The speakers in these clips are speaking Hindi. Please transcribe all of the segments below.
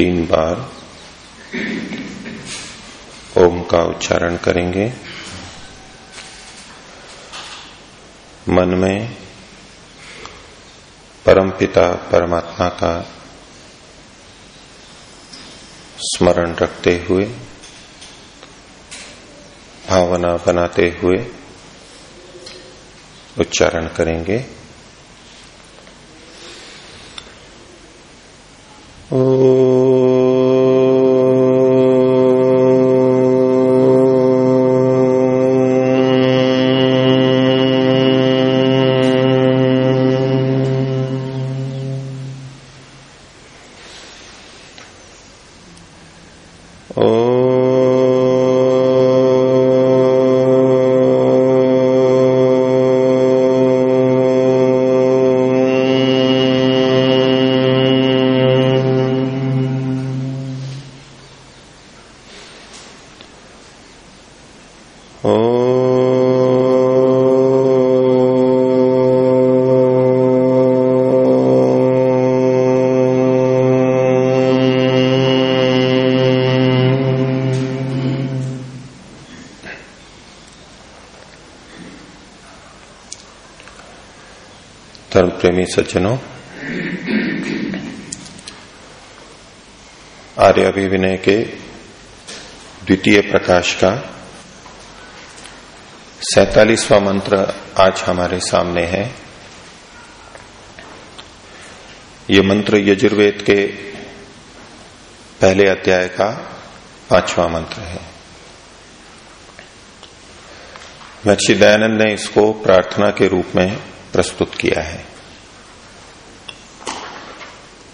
तीन बार ओम का उच्चारण करेंगे। मन में परमपिता परमात्मा का स्मरण रखते हुए, भावना बनाते हुए उच्चारण करेंगे। प्रेमी सज्जनों, आर्य अभिविनय के द्वितीय प्रकाश का सैतालीसवां मंत्र आज हमारे सामने है। ये मंत्र यजुर्वेद के पहले अध्याय का पांचवा मंत्र है। महर्षि दयानंद ने इसको प्रार्थना के रूप में प्रस्तुत किया है।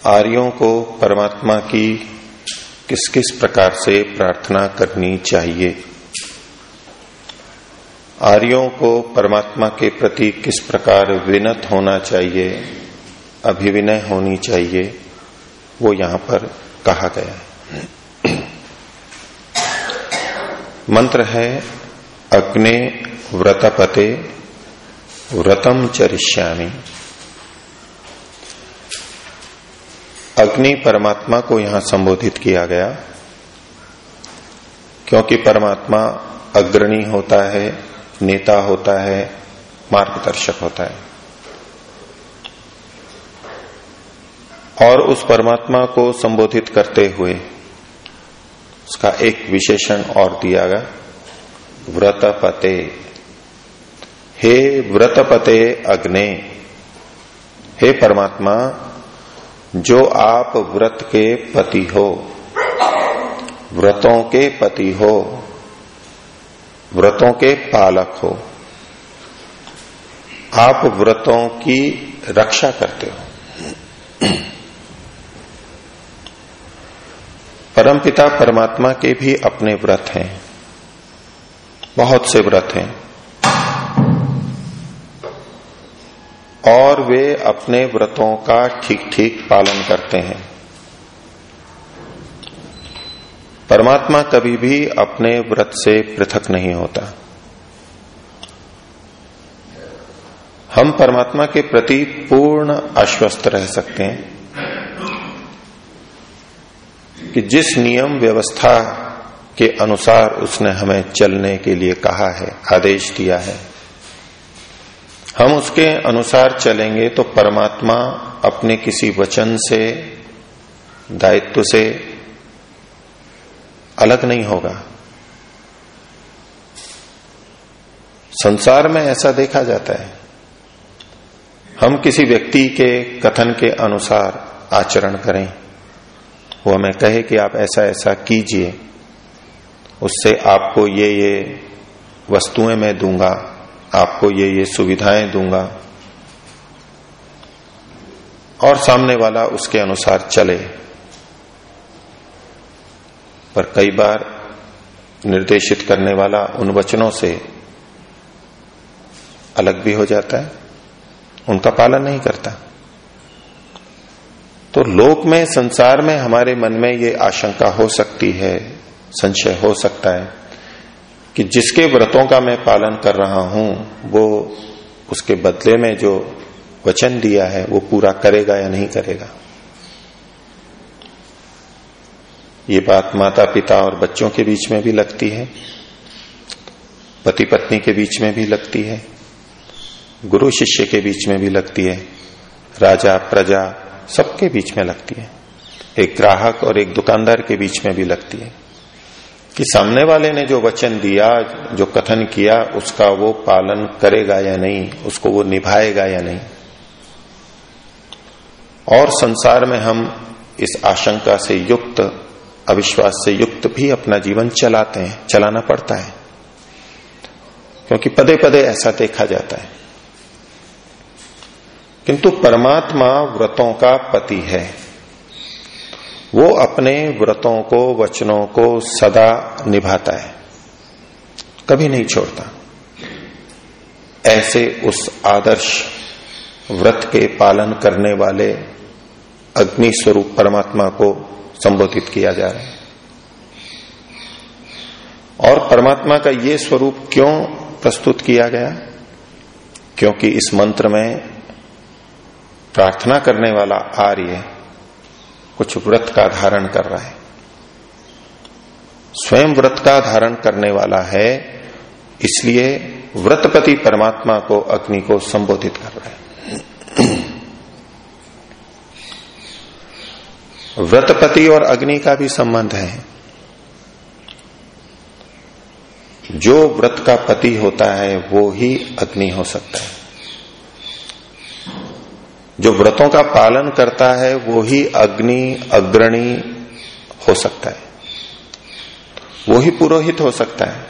आर्यों को परमात्मा की किस किस प्रकार से प्रार्थना करनी चाहिए? आर्यों को परमात्मा के प्रति किस प्रकार विनत होना चाहिए, अभिविनय होनी चाहिए, वो यहाँ पर कहा गया मंत्र है, अग्ने व्रतपते, व्रतम चरिष्यामी। अग्नि परमात्मा को यहाँ संबोधित किया गया, क्योंकि परमात्मा अग्रणी होता है, नेता होता है, मार्गदर्शक होता है। और उस परमात्मा को संबोधित करते हुए उसका एक विशेषण और दिया गया, व्रतपते। हे व्रतपते अग्ने, हे परमात्मा जो आप व्रत के पति हो, व्रतों के पति हो, व्रतों के पालक हो, आप व्रतों की रक्षा करते हो। परमपिता परमात्मा के भी अपने व्रत हैं, बहुत से व्रत हैं। और वे अपने व्रतों का ठीक ठीक पालन करते हैं। परमात्मा कभी भी अपने व्रत से पृथक नहीं होता। हम परमात्मा के प्रति पूर्ण आश्वस्त रह सकते हैं कि जिस नियम व्यवस्था के अनुसार उसने हमें चलने के लिए कहा है, आदेश दिया है हम उसके अनुसार चलेंगे तो परमात्मा अपने किसी वचन से, दायित्व से अलग नहीं होगा। संसार में ऐसा देखा जाता है। हम किसी व्यक्ति के कथन के अनुसार आचरण करें। वो हमें कहे कि आप ऐसा ऐसा कीजिए। उससे आपको ये ये वस्तुएँ मैं दूँगा। आपको ये ये सुविधाएँ दूँगा। और सामने वाला उसके अनुसार चले। पर कई बार निर्देशित करने वाला उन वचनों से अलग भी हो जाता है। उनका पालन नहीं करता। तो लोक में, संसार में, हमारे मन में ये आशंका हो सकती है, संशय हो सकता है। कि जिसके व्रतों का मैं पालन कर रहा हूँ, वो उसके बदले में जो वचन दिया है, वो पूरा करेगा या नहीं करेगा? ये बात माता पिता और बच्चों के बीच में भी लगती है पति पत्नी के बीच में भी लगती है, गुरु शिष्य के बीच में भी लगती है, राजा, प्रजा सबके बीच में लगती है, एक ग्राहक और एक दुकानदार के बीच में भी लगती है। कि सामने वाले ने जो वचन दिया, जो कथन किया, उसका वो पालन करेगा या नहीं, उसको वो निभाएगा या नहीं? और संसार में हम इस आशंका से युक्त, अविश्वास से युक्त भी अपना जीवन चलाते हैं, चलाना पड़ता है। क्योंकि पदे पदे ऐसा देखा जाता है। किंतु परमात्मा व्रतों का पति है। वो अपने व्रतों को, वचनों को सदा निभाता है। कभी नहीं छोड़ता। ऐसे उस आदर्श व्रत के पालन करने वाले अग्नि स्वरूप परमात्मा को संबोधित किया जा रहा है। और परमात्मा का ये स्वरूप क्यों प्रस्तुत किया गया? क्योंकि इस मंत्र में प्रार्थना करने वाला आर्य कुछ व्रत का धारण कर रहा है। स्वयं व्रत का धारण करने वाला है, इसलिए व्रतपति परमात्मा को अग्नि को संबोधित कर रहा है। व्रतपति और अग्नि का भी संबंध है। जो व्रत का पति होता है, वो ही अग्नि हो सकता है। जो व्रतों का पालन करता है, वो ही अग्नि, अग्रणी हो सकता है। वो ही पुरोहित हो सकता है।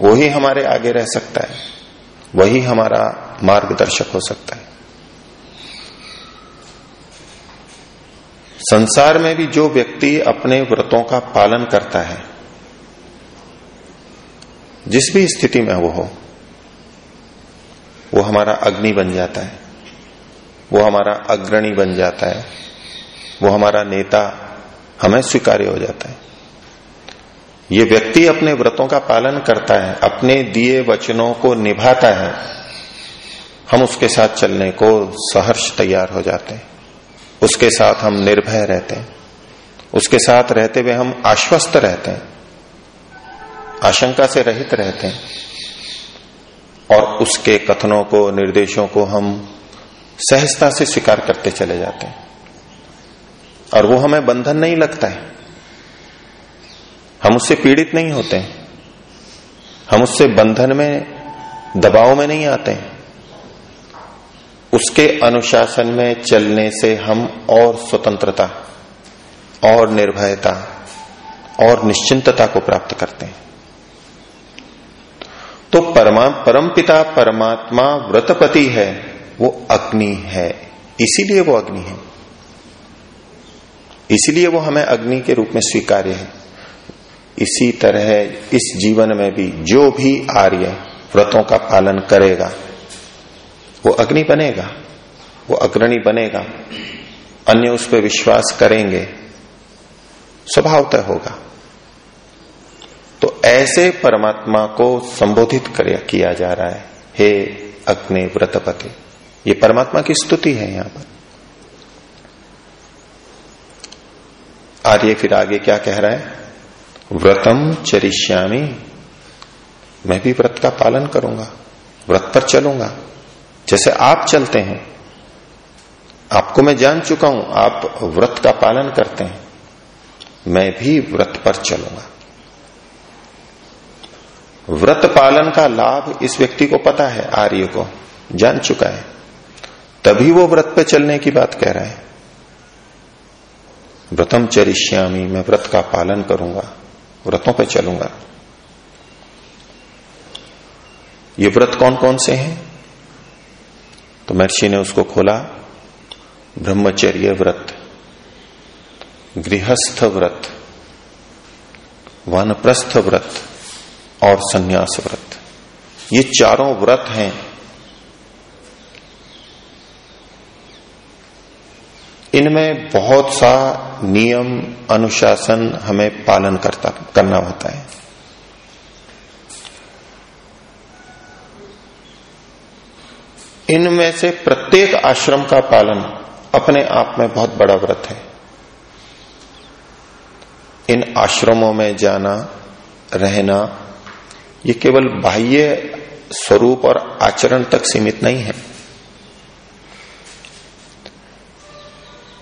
वो ही हमारे आगे रह सकता है। वही हमारा मार्गदर्शक हो सकता है। संसार में भी जो व्यक्ति अपने व्रतों का पालन करता है, जिस भी स्थिति में वो हो, वो हमारा अग्नि बन जाता है। वो हमारा अग्रणी बन जाता है। वो हमारा नेता हमें स्वीकार्य हो जाता है। ये व्यक्ति अपने व्रतों का पालन करता है, अपने दिए वचनों को निभाता है। हम उसके साथ चलने को सहर्ष तैयार हो जाते हैं। उसके साथ हम निर्भय रहते हैं। उसके साथ रहते हुए हम आश्वस्त रहते हैं। आशंका से रहित रहते हैं। और उसके कथनों को, निर्देशों को हम सहजता से स्वीकार करते चले जाते हैं। और वो हमें बंधन नहीं लगता है। हम उससे पीड़ित नहीं होते हैं। हम उससे बंधन में, दबाव में नहीं आते हैं। उसके अनुशासन में चलने से हम और स्वतंत्रता, और निर्भयता, और निश्चिंतता को प्राप्त करते हैं। तो परमा परम पिता परमात्मा व्रतपति है। वो अग्नि है। इसीलिए वो अग्नि है। इसीलिए वो हमें अग्नि के रूप में स्वीकार्य है। इसी तरह इस जीवन में भी जो भी आर्य व्रतों का पालन करेगा, वो अग्नि बनेगा, वो अग्रणी बनेगा। अन्य उस पर विश्वास करेंगे, स्वभावतः होगा। तो ऐसे परमात्मा को संबोधित किया जा रहा है। हे अग्नि व्रतपति ये परमात्मा की स्तुति है यहाँ पर। आर्य फिर आगे क्या कह रहा है? व्रतम चरिष्यामी। मैं भी व्रत का पालन करूँगा, व्रत पर चलूँगा। जैसे आप चलते हैं, आपको मैं जान चुका हूँ, आप व्रत का पालन करते हैं, मैं भी व्रत पर चलूँगा। व्रत पालन का लाभ इस व्यक्ति को पता है, आर्य को, जान चुका है। तभी वो व्रत पे चलने की बात कह रहा है। व्रतम चरिष्यामी, मैं व्रत का पालन करूँगा, व्रतों पे चलूँगा। ये व्रत कौन कौन से हैं? तो महर्षि ने उसको खोला, ब्रह्मचर्य व्रत, गृहस्थ व्रत, वनप्रस्थ व्रत और संन्यास व्रत। ये चारों व्रत हैं। इनमें बहुत सा नियम, अनुशासन हमें पालन करता, करना होता है। इनमें से प्रत्येक आश्रम का पालन अपने आप में बहुत बड़ा व्रत है। इन आश्रमों में जाना, रहना, ये केवल बाह्य स्वरूप और आचरण तक सीमित नहीं है।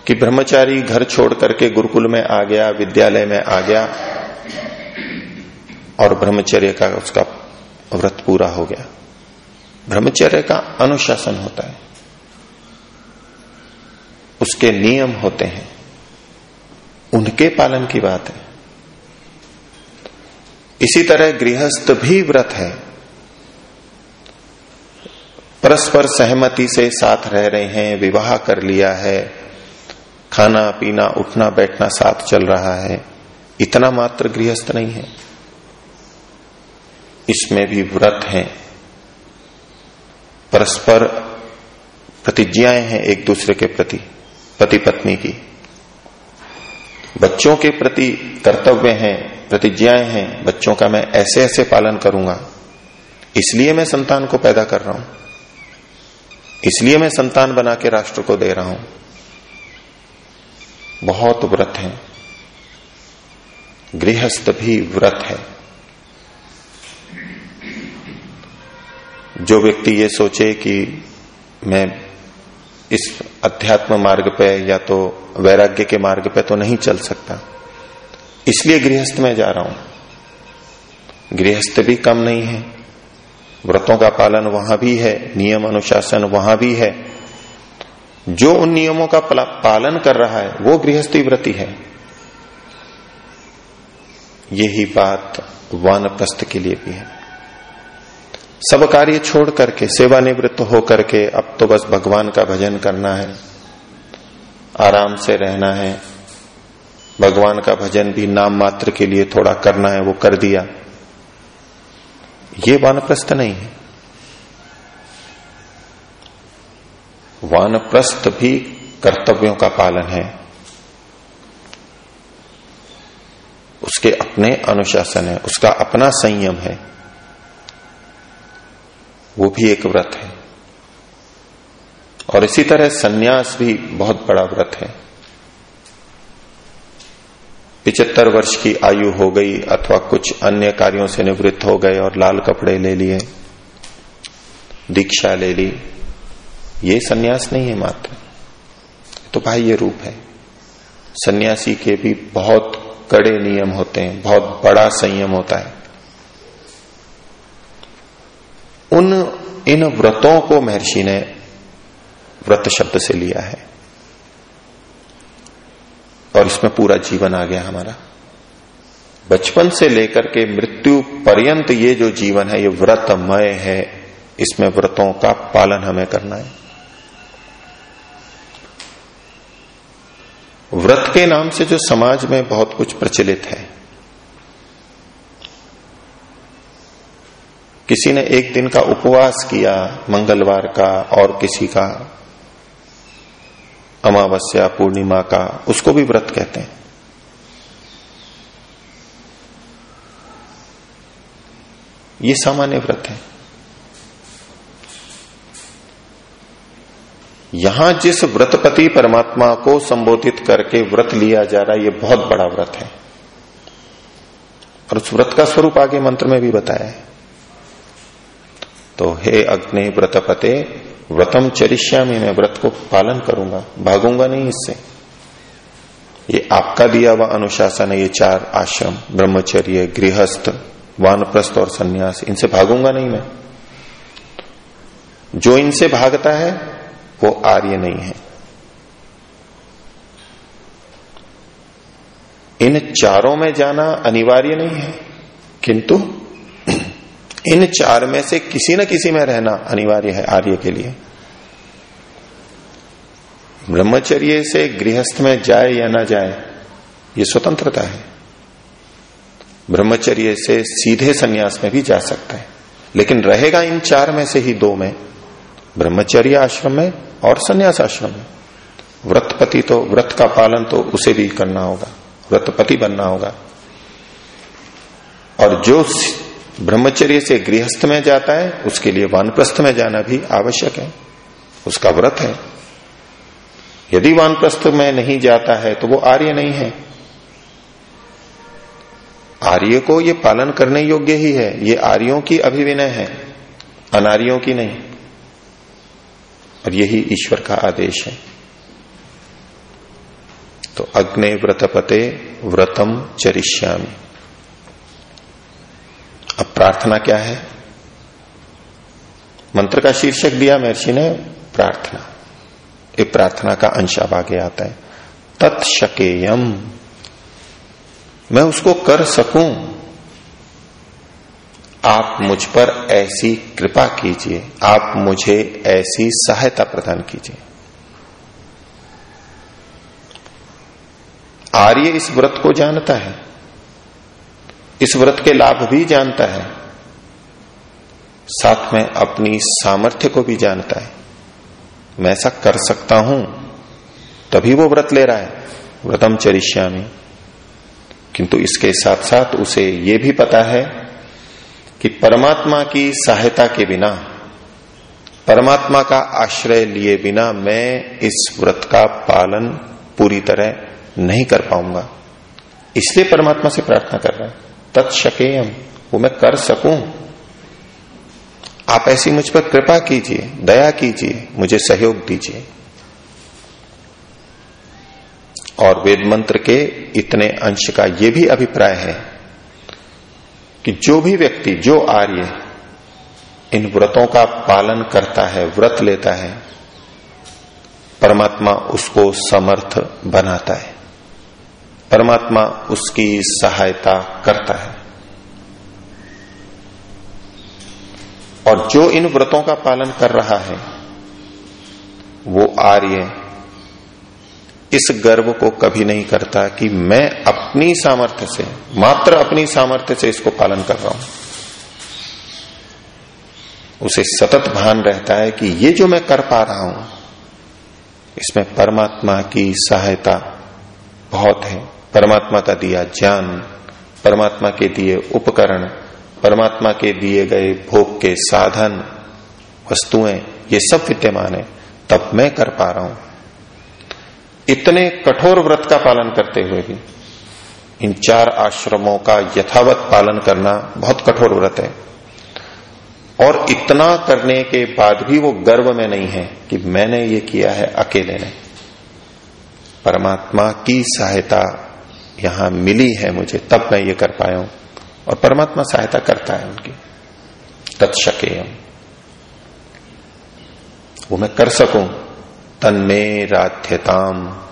कि ब्रह्मचारी घर छोड़ करके गुरुकुल में आ गया, विद्यालय में आ गया, और ब्रह्मचर्य का उसका व्रत पूरा हो गया। ब्रह्मचर्य का अनुशासन होता है। उसके नियम होते हैं। उनके पालन की बात है। इसी तरह गृहस्थ भी व्रत है। परस्पर सहमति से साथ रह रहे हैं, विवाह कर लिया है। खाना, पीना, उठना, बैठना, साथ चल रहा है। इतना मात्र गृहस्थ नहीं है। इसमें भी व्रत है। परस्पर प्रतिज्ञाएँ हैं एक दूसरे के प्रति, पति पत्नी की। बच्चों के प्रति कर्तव्य हैं, प्रतिज्ञाएँ हैं, बच्चों का मैं ऐसे ऐसे पालन करूँगा। इसलिए मैं संतान को पैदा कर रहा हूँ। इसलिए मैं संतान बना के राष्ट्र को दे रहा हूँ। बहुत व्रत है। गृहस्थ भी व्रत है। जो व्यक्ति ये सोचे कि मैं इस अध्यात्म मार्ग पे या तो वैराग्य के मार्ग पे तो नहीं चल सकता। इसलिए गृहस्थ में जा रहा हूँ। गृहस्थ भी कम नहीं है। व्रतों का पालन वहाँ भी है, नियम अनुशासन वहाँ भी है। जो उन नियमों का पालन कर रहा है, वो गृहस्थी व्रति है। यही बात वानप्रस्थ के लिए भी है। सब कार्य छोड़ करके, सेवानिवृत्त होकर के अब तो बस भगवान का भजन करना है, आराम से रहना है, भगवान का भजन भी नाम मात्र के लिए थोड़ा करना है, वो कर दिया। ये वानप्रस्थ नहीं है। वानप्रस्थ भी कर्तव्यों का पालन है। उसके अपने अनुशासन है, उसका अपना संयम है। वो भी एक व्रत है। और इसी तरह सन्यास भी बहुत बड़ा व्रत है। पिचहत्तर वर्ष की आयु हो गई अथवा कुछ अन्य कार्यों से निवृत्त हो गए और लाल कपड़े ले लिए, दीक्षा ले ली। ये सन्यास नहीं है मात्र। तो भाई ये रूप है। सन्यासी के भी बहुत कड़े नियम होते हैं, बहुत बड़ा संयम होता है। उन, इन व्रतों को महर्षि ने व्रत शब्द से लिया है। और इसमें पूरा जीवन आ गया हमारा। बचपन से लेकर के मृत्यु पर्यंत ये जो जीवन है, ये व्रतमय है। इसमें व्रतों का पालन हमें करना है। व्रत के नाम से जो समाज में बहुत कुछ प्रचलित है। किसी ने एक दिन का उपवास किया मंगलवार का और किसी का अमावस्या, पूर्णिमा का, उसको भी व्रत कहते हैं। ये सामान्य व्रत है। यहाँ जिस व्रतपति परमात्मा को संबोधित करके व्रत लिया जा रहा है, ये बहुत बड़ा व्रत है। और उस व्रत का स्वरूप आगे मंत्र में भी बताया है। तो हे अग्नि व्रतपते, व्रतम चरिष्यामी, मैं व्रत को पालन करूँगा, भागूँगा नहीं इससे। ये आपका दिया हुआ अनुशासन है, ये चार आश्रम, ब्रह्मचर्य, गृहस्थ, वानप्रस्थ और सन्यास, इनसे भागूँगा नहीं मैं। जो इनसे भागता है वो आर्य नहीं है। इन चारों में जाना अनिवार्य नहीं है, किंतु इन चार में से किसी न किसी में रहना अनिवार्य है आर्य के लिए। ब्रह्मचर्य से गृहस्थ में जाए या ना जाए, ये स्वतंत्रता है। ब्रह्मचर्य से सीधे सन्यास में भी जा सकता है, लेकिन रहेगा इन चार में से ही दो में। ब्रह्मचर्य आश्रम में और संन्यास आश्रम में व्रतपति तो व्रत का पालन तो उसे भी करना होगा, व्रतपति बनना होगा। और जो ब्रह्मचर्य से गृहस्थ में जाता है, उसके लिए वानप्रस्थ में जाना भी आवश्यक है। उसका व्रत है। यदि वानप्रस्थ में नहीं जाता है तो वो आर्य नहीं है। आर्य को ये पालन करने योग्य ही है। ये आर्यों की अभिविनय है, अनार्यों की नहीं। और यही ईश्वर का आदेश है। तो अग्नि व्रतपते, व्रतम चरिष्यामी। अब प्रार्थना क्या है? मंत्र का शीर्षक दिया महर्षि ने, प्रार्थना। ये प्रार्थना का अंश अब आगे आता है। तत्शकेयम। मैं उसको कर सकूँ? आप मुझ पर ऐसी कृपा कीजिए। आप मुझे ऐसी सहायता प्रदान कीजिए। आर्य इस व्रत को जानता है। इस व्रत के लाभ भी जानता है। साथ में अपनी सामर्थ्य को भी जानता है। मैं ऐसा कर सकता हूँ, तभी वो व्रत ले रहा है। व्रतम चरिष्यामी। किंतु इसके साथ साथ उसे ये भी पता है कि परमात्मा की सहायता के बिना, परमात्मा का आश्रय लिए बिना मैं इस व्रत का पालन पूरी तरह नहीं कर पाऊँगा। इसलिए परमात्मा से प्रार्थना कर रहा है तत्शकेयम वो मैं कर सकूँ? आप ऐसी मुझ पर कृपा कीजिए, दया कीजिए, मुझे सहयोग दीजिए। और वेद मंत्र के इतने अंश का यह भी अभिप्राय है कि जो भी व्यक्ति, जो आर्य इन व्रतों का पालन करता है, व्रत लेता है, परमात्मा उसको समर्थ बनाता है। परमात्मा उसकी सहायता करता है। और जो इन व्रतों का पालन कर रहा है, वो आर्य इस गर्व को कभी नहीं करता कि मैं अपनी सामर्थ्य से, मात्र अपनी सामर्थ्य से इसको पालन कर रहा हूँ। उसे सतत भान रहता है कि ये जो मैं कर पा रहा हूँ, इसमें परमात्मा की सहायता बहुत है। परमात्मा का दिया ज्ञान, परमात्मा के दिए उपकरण, परमात्मा के दिए गए भोग के साधन, वस्तुएँ, ये सब विद्यमान है। तब मैं कर पा रहा हूँ। इतने कठोर व्रत का पालन करते हुए भी, इन चार आश्रमों का यथावत पालन करना बहुत कठोर व्रत है। और इतना करने के बाद भी वो गर्व में नहीं है कि मैंने ये किया है अकेले ने। परमात्मा की सहायता यहाँ मिली है मुझे, तब मैं ये कर पाया हूँ। और परमात्मा सहायता करता है उनकी। तत्शकेयम वो मैं कर सकूँ तन्मे राध्यताम।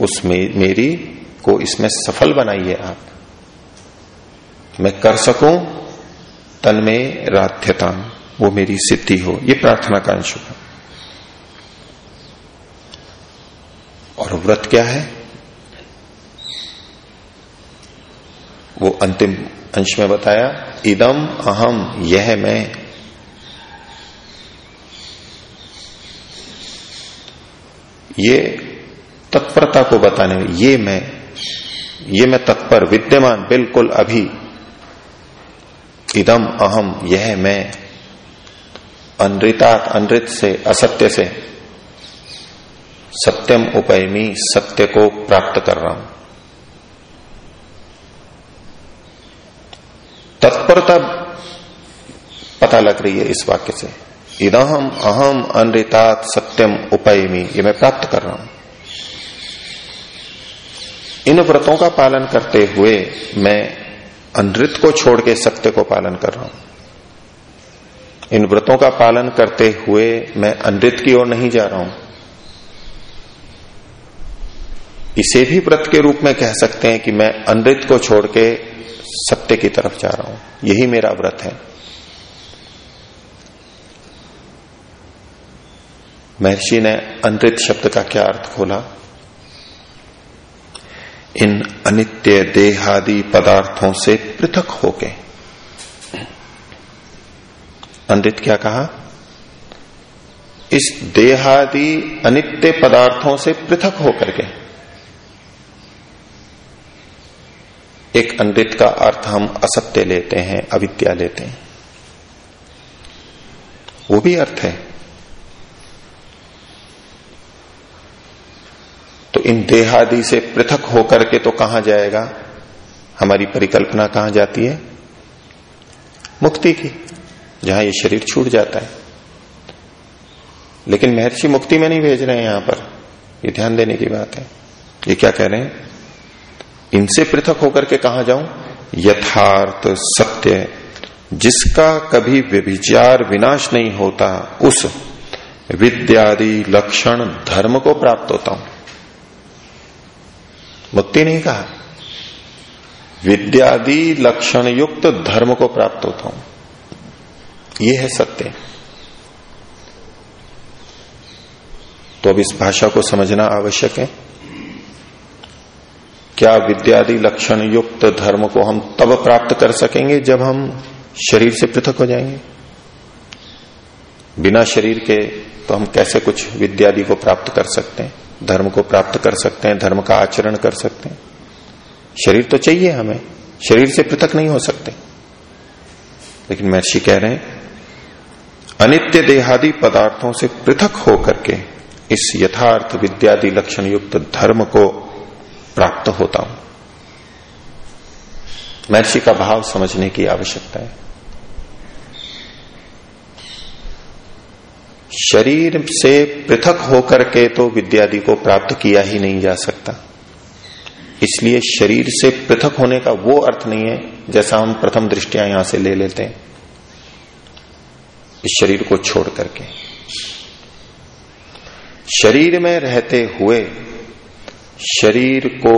उसमें मेरी को इसमें सफल बनाइए आप। मैं कर सकूँ? तन में राध्यताम। वो मेरी सिद्धि हो। ये प्रार्थना का अंश है और व्रत क्या है? वो अंतिम अंश में बताया, इदम अहम, यह मैं ये तत्परता को बताने में, ये मैं ये मैं तत्पर, विद्यमान, बिल्कुल अभी। इदम अहम, यह मैं, अनृतात, अनृत से, असत्य से, सत्यम उपयमी सत्य को प्राप्त कर रहा हूँ। तत्परता पता लग रही है इस वाक्य से। इदहम अहम अनृतात सत्यम उपयमी ये मैं प्राप्त कर रहा हूँ। इन व्रतों का पालन करते हुए मैं अनृत को छोड़ के सत्य को पालन कर रहा हूँ। इन व्रतों का पालन करते हुए मैं अनृत की ओर नहीं जा रहा हूँ। इसे भी व्रत के रूप में कह सकते हैं कि मैं अनृत को छोड़ के सत्य की तरफ़ जा रहा हूँ। यही मेरा व्रत है। महर्षि ने अनृत शब्द का क्या अर्थ खोला? इन अनित्य देहादि पदार्थों से पृथक होके। अंदित क्या कहा? इस देहादि अनित्य पदार्थों से पृथक होकर के। एक अंडित का अर्थ हम असत्य लेते हैं, अविद्या लेते हैं। वो भी अर्थ है। तो इन देहादि से पृथक होकर के तो कहा जाएगा? हमारी परिकल्पना कहाँ जाती है? मुक्ति की, जहाँ ये शरीर छूट जाता है। लेकिन महर्षि मुक्ति में नहीं भेज रहे हैं यहाँ पर। ये ध्यान देने की बात है। ये क्या कह रहे हैं? इनसे पृथक होकर के कहा जाऊँ? यथार्थ सत्य। जिसका कभी व्यभिचार विनाश नहीं होता, उस विद्यादि लक्षण धर्म को प्राप्त होता हूँ। मुक्ति नहीं कहा। विद्यादि लक्षण युक्त धर्म को प्राप्त होता हूँ। यह है सत्य। तो अब इस भाषा को समझना आवश्यक है। क्या विद्यादि लक्षण युक्त धर्म को हम तब प्राप्त कर सकेंगे जब हम शरीर से पृथक हो जाएँगे? बिना शरीर के तो हम कैसे कुछ विद्यादि को प्राप्त कर सकते हैं? धर्म को प्राप्त कर सकते हैं, धर्म का आचरण कर सकते हैं। शरीर तो चाहिए हमें, शरीर से पृथक नहीं हो सकते। लेकिन महर्षि कह रहे हैं, अनित्य देहादि पदार्थों से पृथक होकर के इस यथार्थ विद्यादि लक्षण युक्त धर्म को प्राप्त होता हूँ। महर्षि का भाव समझने की आवश्यकता है। शरीर से पृथक होकर के तो विद्यादि को प्राप्त किया ही नहीं जा सकता। इसलिए शरीर से पृथक होने का वो अर्थ नहीं है, जैसा हम प्रथम दृष्टिया यहाँ से ले लेते हैं। इस शरीर को छोड़ करके। शरीर में रहते हुए शरीर को,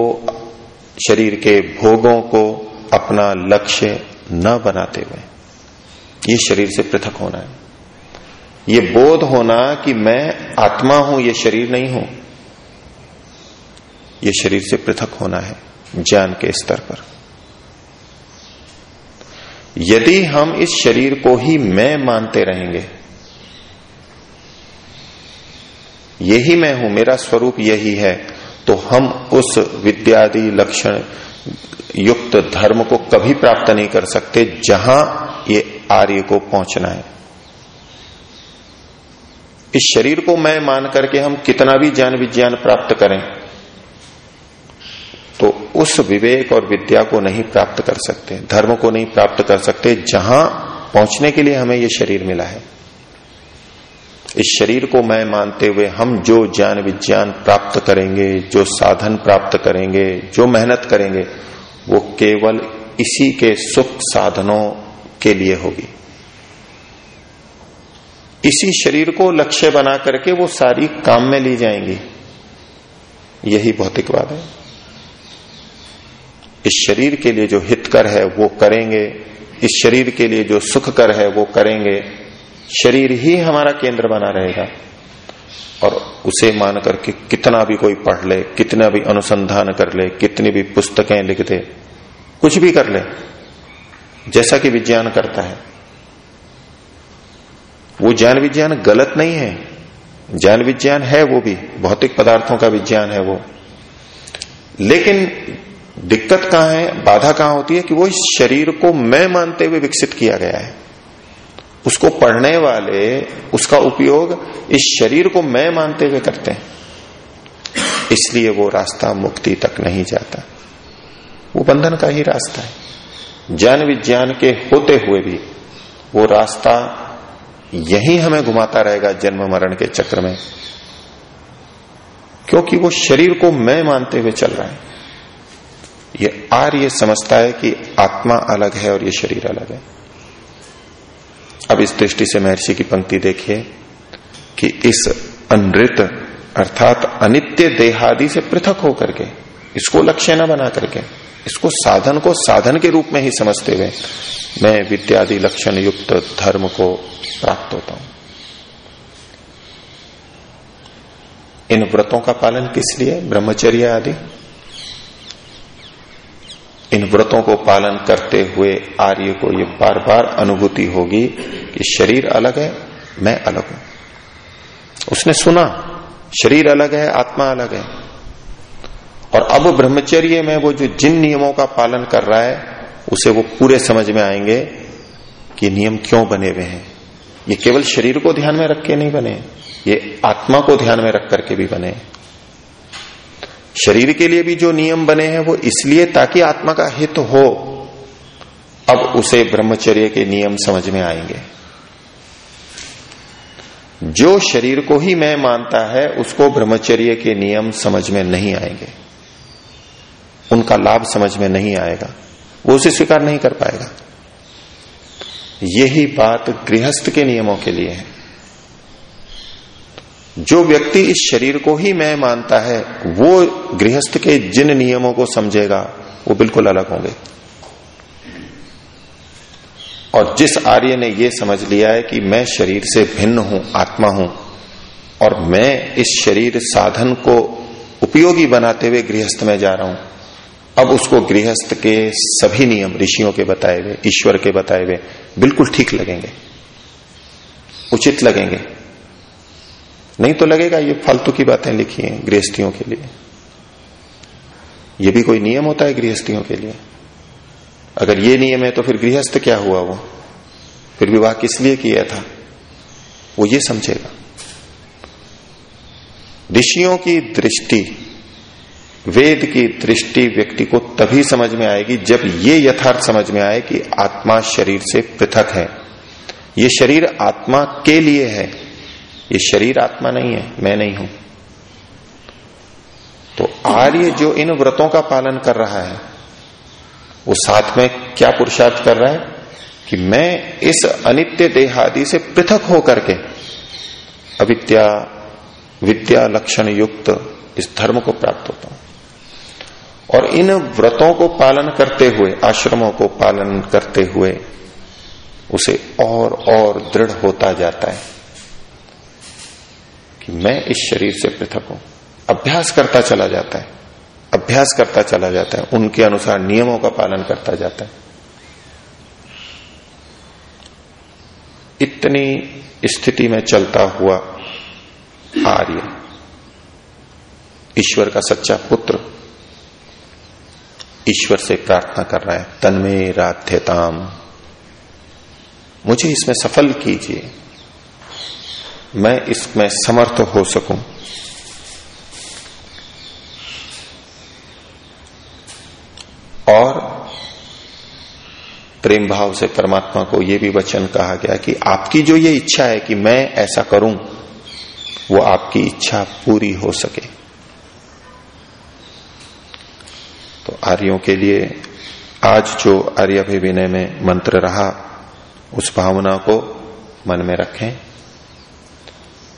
शरीर के भोगों को अपना लक्ष्य न बनाते हुए, ये शरीर से पृथक होना है। ये बोध होना कि मैं आत्मा हूँ, ये शरीर नहीं हूँ। ये शरीर से पृथक होना है, ज्ञान के स्तर पर। यदि हम इस शरीर को ही मैं मानते रहेंगे, यही मैं हूँ, मेरा स्वरूप यही है तो हम उस विद्यादि लक्षण युक्त धर्म को कभी प्राप्त नहीं कर सकते जहाँ ये आर्य को पहुँचना है। इस शरीर को मैं मान करके हम कितना भी ज्ञान विज्ञान प्राप्त करें तो उस विवेक और विद्या को नहीं प्राप्त कर सकते, धर्म को नहीं प्राप्त कर सकते, जहाँ पहुँचने के लिए हमें यह शरीर मिला है। इस शरीर को मैं मानते हुए हम जो ज्ञान विज्ञान प्राप्त करेंगे, जो साधन प्राप्त करेंगे, जो मेहनत करेंगे, वो केवल इसी के सुख साधनों के लिए होगी। इसी शरीर को लक्ष्य बना करके वो सारी काम में ली जाएँगी। यही भौतिकवाद है। इस शरीर के लिए जो हितकर है, वो करेंगे। इस शरीर के लिए जो सुखकर है, वो करेंगे। शरीर ही हमारा केंद्र बना रहेगा। और उसे मान करके कितना भी कोई पढ़ ले, कितना भी अनुसंधान कर ले, कितनी भी पुस्तकें लिख दे, कुछ भी कर ले, जैसा कि विज्ञान करता है। वो ज्ञान विज्ञान गलत नहीं है। ज्ञान विज्ञान है वो भी, भौतिक पदार्थों का विज्ञान है वो। लेकिन दिक्कत कहाँ है, बाधा कहाँ होती है कि वो इस शरीर को मैं मानते हुए विकसित किया गया है। उसको पढ़ने वाले, उसका उपयोग इस शरीर को मैं मानते हुए करते हैं। इसलिए वो रास्ता मुक्ति तक नहीं जाता। वो बंधन का ही रास्ता है। ज्ञान विज्ञान के होते हुए भी वो रास्ता यही हमें घुमाता रहेगा जन्म मरण के चक्र में। क्योंकि वो शरीर को मैं मानते हुए चल रहा है। ये आर्य समझता है कि आत्मा अलग है और ये शरीर अलग है। अब इस दृष्टि से महर्षि की पंक्ति देखिए कि इस अनृत अर्थात अनित्य देहादि से पृथक होकर के, इसको लक्ष्य न बना करके इसको साधन को साधन के रूप में ही समझते हुए मैं विद्यादि लक्षण युक्त धर्म को प्राप्त होता हूँ। इन व्रतों का पालन किस लिए? ब्रह्मचर्य आदि। इन व्रतों को पालन करते हुए आर्य को ये बार बार अनुभूति होगी कि शरीर अलग है, मैं अलग हूँ। उसने सुना, शरीर अलग है, आत्मा अलग है। और अब ब्रह्मचर्य में वो जो जिन नियमों का पालन कर रहा है, उसे वो पूरे समझ में आएँगे कि नियम क्यों बने हुए हैं। ये केवल शरीर को ध्यान में रख के नहीं बने, ये आत्मा को ध्यान में रख करके भी बने। शरीर के लिए भी जो नियम बने हैं, वो इसलिए ताकि आत्मा का हित हो, अब उसे ब्रह्मचर्य के नियम समझ में आएँगे। जो शरीर को ही मैं मानता है, उसको ब्रह्मचर्य के नियम समझ में नहीं आएँगे। उनका लाभ समझ में नहीं आएगा। वो उसे स्वीकार नहीं कर पाएगा। यही बात गृहस्थ के नियमों के लिए है। जो व्यक्ति इस शरीर को ही मैं मानता है, वो गृहस्थ के जिन नियमों को समझेगा, वो बिल्कुल अलग होंगे। और जिस आर्य ने ये समझ लिया है कि मैं शरीर से भिन्न हूँ, आत्मा हूँ, और मैं इस शरीर साधन को उपयोगी बनाते हुए गृहस्थ में जा रहा हूँ अब उसको गृहस्थ के सभी नियम ऋषियों के बताए हुए, ईश्वर के बताए हुए, बिल्कुल ठीक लगेंगे। उचित लगेंगे। नहीं तो लगेगा, ये फालतू की बातें लिखी हैं गृहस्थियों के लिए। ये भी कोई नियम होता है गृहस्थियों के लिए। अगर ये नियम है तो फिर गृहस्थ क्या हुआ वो? फिर विवाह किस लिए किया था? वो ये समझेगा। ऋषियों की दृष्टि वेद की दृष्टि व्यक्ति को तभी समझ में आएगी जब ये यथार्थ समझ में आए कि आत्मा शरीर से पृथक है। ये शरीर आत्मा के लिए है। ये शरीर आत्मा नहीं है, मैं नहीं हूँ। तो आर्य जो इन व्रतों का पालन कर रहा है, वो साथ में क्या पुरुषार्थ कर रहा है? कि मैं इस अनित्य देहादि से पृथक होकर के अविद्या, विद्या लक्षण युक्त इस धर्म को प्राप्त होता हूँ। और इन व्रतों को पालन करते हुए, आश्रमों को पालन करते हुए, उसे और और दृढ़ होता जाता है कि मैं इस शरीर से पृथक हूँ। अभ्यास करता चला जाता है। अभ्यास करता चला जाता है। उनके अनुसार नियमों का पालन करता जाता है। इतनी स्थिति में चलता हुआ आर्य, ईश्वर का सच्चा पुत्र ईश्वर से प्रार्थना कर रहा है तन्मे राध्यताम मुझे इसमें सफल कीजिए। मैं इसमें समर्थ हो सकूँ। और प्रेम भाव से परमात्मा को यह भी वचन कहा गया कि आपकी जो ये इच्छा है कि मैं ऐसा करूँ, वो आपकी इच्छा पूरी हो सके। आर्यों के लिए आज जो आर्याभिविनय में मंत्र रहा, उस भावना को मन में रखें।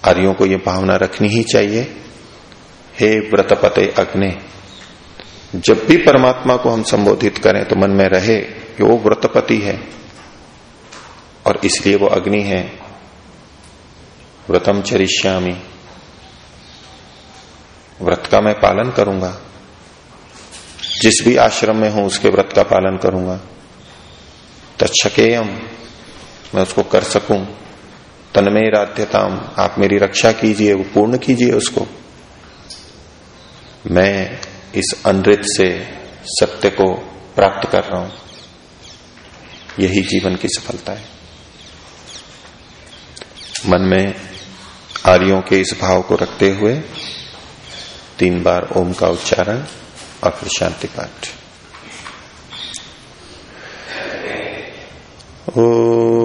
आर्यों को यह भावना रखनी ही चाहिए। हे व्रतपते अग्नि, जब भी परमात्मा को हम संबोधित करें तो मन में रहे कि वो व्रतपति है और इसलिए वो अग्नि है। व्रतम चरिष्यामी। व्रत का मैं पालन करूँगा। जिस भी आश्रम में हूँ, उसके व्रत का पालन करूँगा। तत्केयम मैं उसको कर सकूँ। तनमय राध्यताम, आप मेरी रक्षा कीजिए, वो पूर्ण कीजिए उसको। मैं इस अनृत से सत्य को प्राप्त कर रहा हूँ। यही जीवन की सफलता है। मन में आर्यों के इस भाव को रखते हुए तीन बार ओम का उच्चारण और फिर शांति पाठ ओ